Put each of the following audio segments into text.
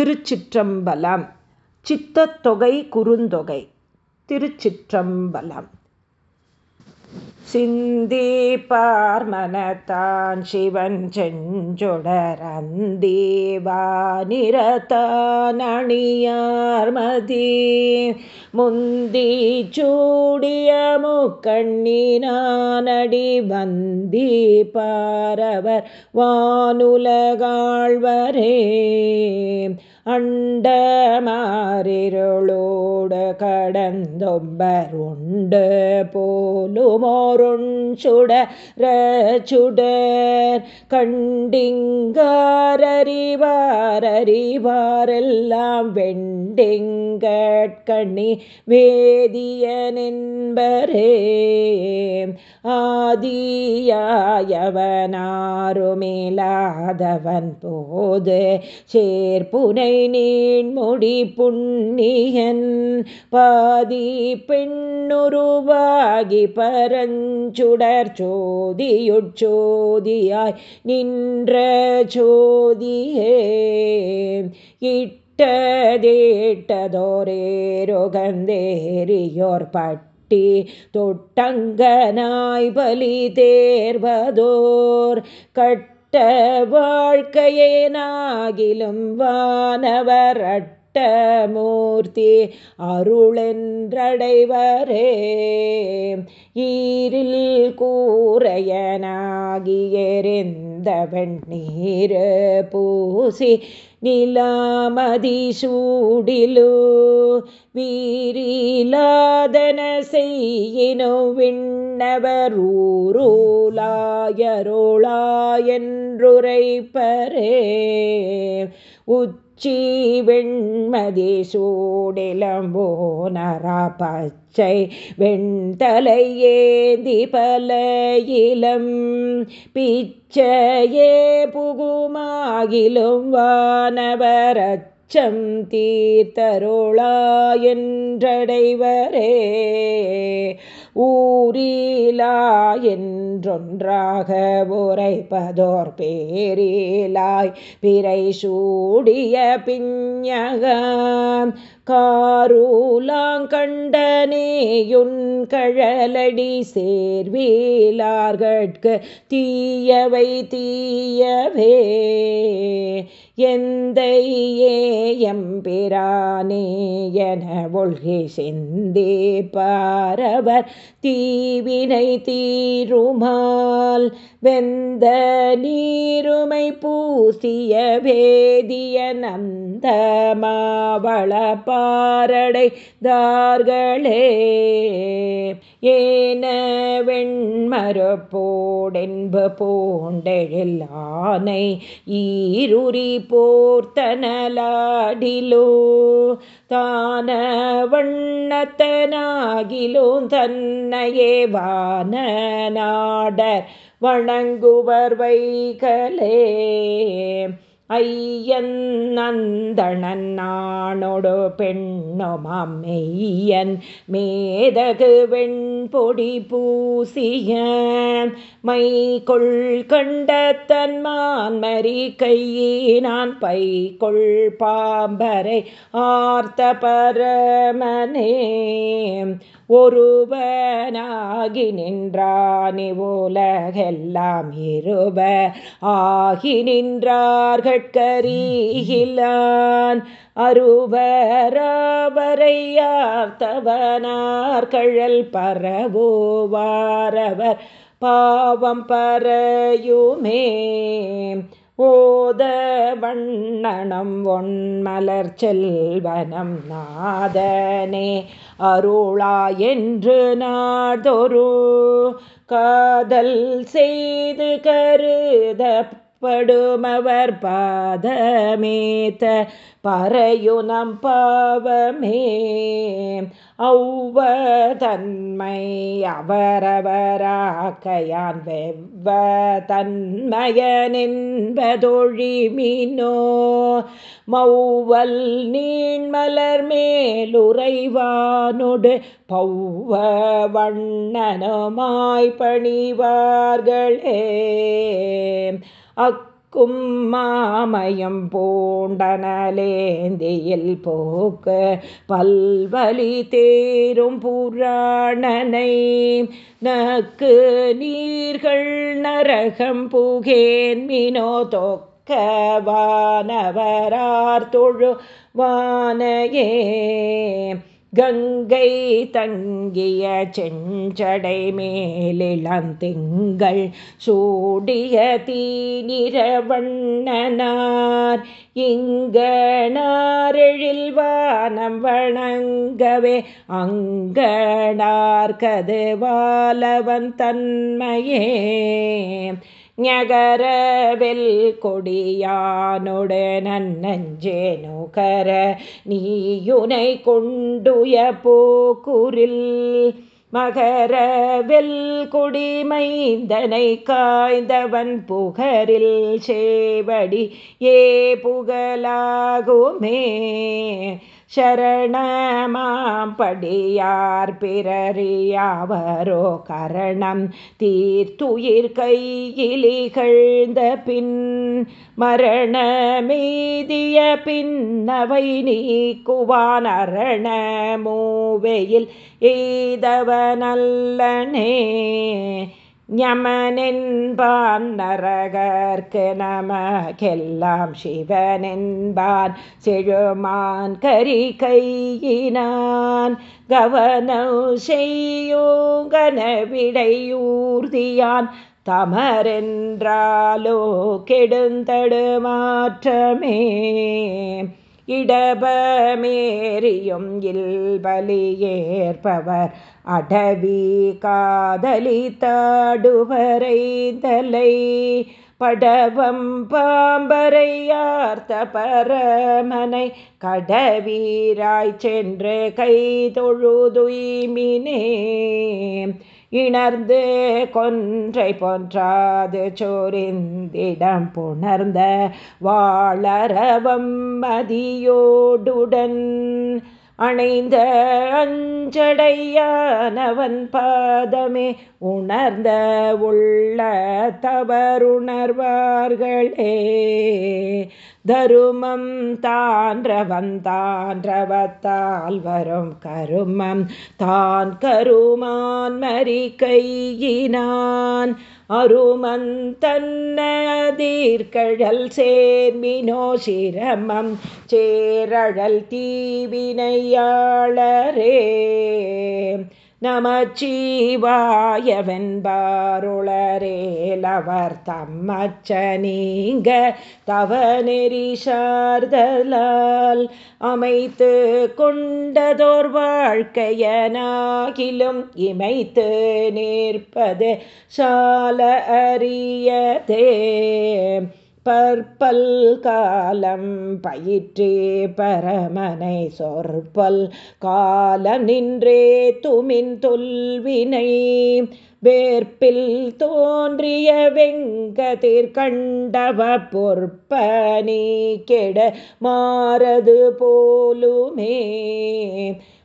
திருச்சிற்றம்பலம். சித்தத்தொகை குறுந்தொகை. திருச்சிற்றம்பலம். சிந்தி பார்மனத்தான் சிவன் செஞ்சொடர் அந்தீவானிரத்தான் அணியார்மதி முந்தி சூடிய முக்கண்ணினானடி வந்தி பாரவர் வானுலகாழ்வரே. அண்டமாரிருளோடு கடந்தொம்பருண்டு போலுமோருண் சுடர் கண்டிங்காரறிவாரறிவாரெல்லாம் வெண்டிங்கட்கண்ணி வேதியனென்பரே. ஆதியாயவனாருமிலாதவன் போது சேர்ப்புனை நீண்முடி புண்ணியன். பாதி பெண்ணுருவாகி பரஞ்சுடர் சோதியுட்சோதியாய் நின்ற சோதியே. இட்டதேட்டதோரேருகந்தேரியோர் பட்டி தொட்டங்கனாய் பலி தேர்வதோர். கட்ட வாழ்க்கையேனாகிலும் வானவர் மூர்த்தி அருளென்றடைவரே. ஈரில் கூறையனாகியரின் கூரையனாகியெறிந்த வெண்ணீர் பூசி நிலாமதி சூடிலு. வீரிலாதன செய்யினோ விண்ணவர் உத் உச்சி வெண்மதி சூடிலம்போனரா பச்சை வெண்தலையேந்தி பல இளம் பிச்சையே புகுமாகிலும் வானவரச்சம் தீர்த்தருளாயென்றடைவரே ஊரீலா என்றொன்றாக உரைப்பதோர் பேரீலாய் பிறை சூடிய பிஞகம் காரூலாங்கண்டனேயுன் கழலடி சேர்வீலார்கட்கு தீயவை தீயவே. எந்த ஏயம்பிரானே என ஒழ்கி சிந்தே பாரவர் தீவினை தீருமால் வெந்த நீருமை பூசிய வேதிய நந்த மாவள பாரடை தார்களே ஏன வெண்மரப்போடென்பு பூண்டெழில் ஆனை ஈருரி போர்த்தனலாடிலோ. தான வண்ணத்தனாகிலும் தன்னையே வான நாடர் வணங்குவர் வைகலே. ஐயன் நந்தணன் நானொடு பெண்ணுமாம் மெய்யன் மேதகு வெண்பொடி பூசிய மை கொள் கண்ட தன்மான் மறி கையினான் பை கொள் பாம்பரை ஆர்த்த பரமனே. ஒருவனாகி நின்றானே உலகெல்லாம் இருப ஆகி நின்றார்கட்கரீகிலான் அருவராவரையார்த்தவனார் கழல் பரவோவாரவர். பாவம் பறையுமே. ஓத வண்ணனம் ஒன்மலர் செல்வனம் நாதனே. அருளா என்று நாடொரு காதல் செய்து கருத படுமவர் பாதமேத்த பறையுனம் பாவமே. ஒவ்வ தன்மை அவரவராக்கையான் வெவ்வ தன்மயனென்பதொழிமினோ. மௌவல் நீண்மலர் மேலுறைவானொடு பௌவ வண்ணனமாய் பணிவார்களே. அக்கும் மாமயம் பூண்டனலேந்தியில் போக்கு பல்வலி தேரும் புராணனை. நக்கு நீர்கள் நரகம் புகேன் மினோ தொக்க வானவரார் தொழு வானையே. கங்கை தங்கிய செஞ்சடை மேலிளந்திங்கள் சூடிய தீநிறவண்ணனார் இங்கனாரெழில் வானம் வணங்கவே அங்கனார் கதுவாலவன் தன்மையே. ஞகரவெல் கொடியானொடு நன்னஞ்சேனு கர நீயுனை கொண்டுய போக்குரில். மகரவெல் கொடிமைந்தனை காய்ந்தவன் புகரில் சேவடி ஏ புகழாகுமே. சரணமாம் படியார் பிறறியாவரோ கரணம். தீர்த்துயிர் கையிலிகழ்ந்த பின் மரணமீதிய பின்னவை நீக்குவான் அரண மூவையில் எய்தவனல்லனே. ஞமனென்பான் நரகர்க்கு நமக்கெல்லாம் சிவனென்பான். செழுமான் கரி கையினான் கவனம் செய்யோங்கனவிடையூர்தியான் தமரென்றாலோ கெடுந்தடுமாற்றமே. இடபமேறியும் இல்பலியேற்பவர் அடவி காதலி தாடுவரைந்தலை படவம் பாம்பரையார்த்த பரமனை கடவீராய் சென்று கை தொழுதுய்மினே இணர்ந்து கொன்றை போன்றாது சோரிந்திடம் புணர்ந்த வாழறவம் மதியோடுடன் அணைந்த அஞ்சடையானவன் பாதமே உணர்ந்த உள்ள தவறுணர்வார்களே. தருமம் தான்றவன் தான்றவத்தால் வரும் கருமம் தான் கருமான் மறி கையினான். அருமந்தன்னதீர்கழல் சேர்மினோ சிரமம் சேரழல் தீவினையாளரே. நமச்சிவாயவென்பாருளரேலவர் தம்மச்ச நீங்க தவநெறி சார்தலால் அமைத்து கொண்டதோர் வாழ்க்கையனாகிலும் இமைத்து நிற்பது சால அறியதே. பற்பல் காலம் பயிற்றே பரமனை சொற்பல் காலம் நின்றே துமின் தொல்வினை. வேர்ப்பில் தோன்றிய வெங்கதிர் கண்டவ பொற்பனி கெட மாறது போலுமே.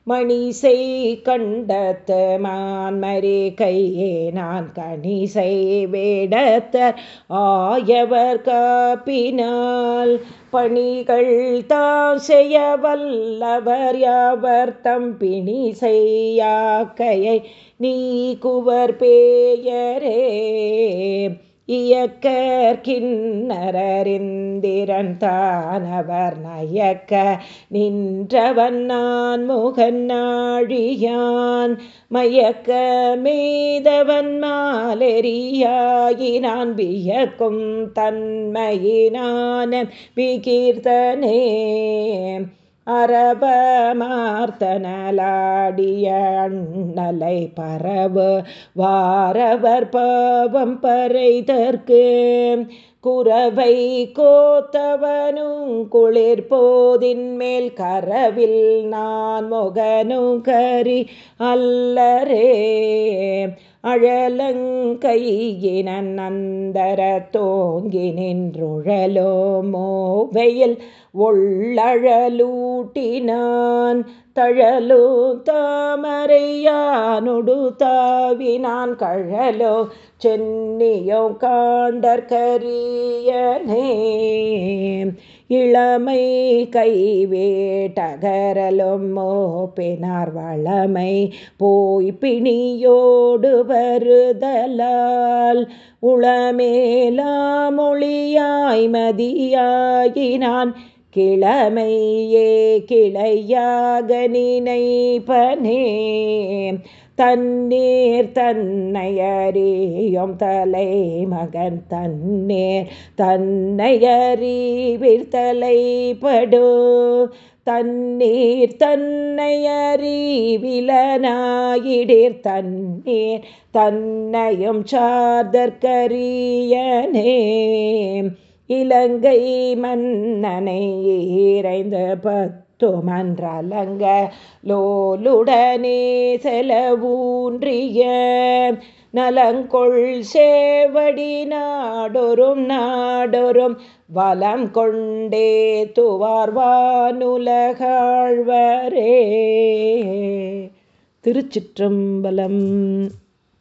மணிசை கண்டத்து மான்மரி கையே நான் கணிசை வேடத்தர் ஆயவர் காப்பினால். பணிகள் தாம் செய்ய வல்லவர் யாவர் தம்பிணி செய்யாக்கையை நீ குவர் பேயரே. இயக்கர்கிண்ணரிந்திரன் தானவர் நயக்க நின்றவன் நான் முகன் நாழியான். மயக்க மேதவன் மாலெறியாயினான் வியக்கும் தன்மையினான விகீர்த்தனே. அரபமார்த்தனலாடிய அண்ணலை பரவு வாரவர் பாவம் பறைதற்கு. குறவை கோத்தவனும் குளிர் போதின் மேல் கரவில் நான் முகனும் கரி அல்லரே அழலங்கையினன் அந்தர தோங்கி நின்றுழலோ மோவையில் ஒள்ளழலூட்டினான் தழலோ தாமரையானொடு தாவினான் கழலோ சென்னியோ காண்டற்கரியனே இளமை கைவேட்டகரலும் மோப்பினார் வளமை. போய் பிணியோடு வருதலால் உளமேலாமொழியாய் மதியாயினான். கிழமையே கிளையாக நினைப்பனே. தன்னீர் தன்னையறியும் தலை மகன் தன்னீர் தன்னையறிவிர் தலைப்படு. தன்னீர் தன்னையறிவிலனாயிடிர் தன்னீர் தன்னையும் சார்தற்கரியனே. இலங்கை மன்னனை இறைந்த பத் துமன்றலங்க லோலுடனே செலவூன்றிய நலங்கொள் சேவடி நாடொரும் நாடொரும் வலம் கொண்டே துவார்வானுலகாழ்வரே. திருச்சிற்றம்பலம்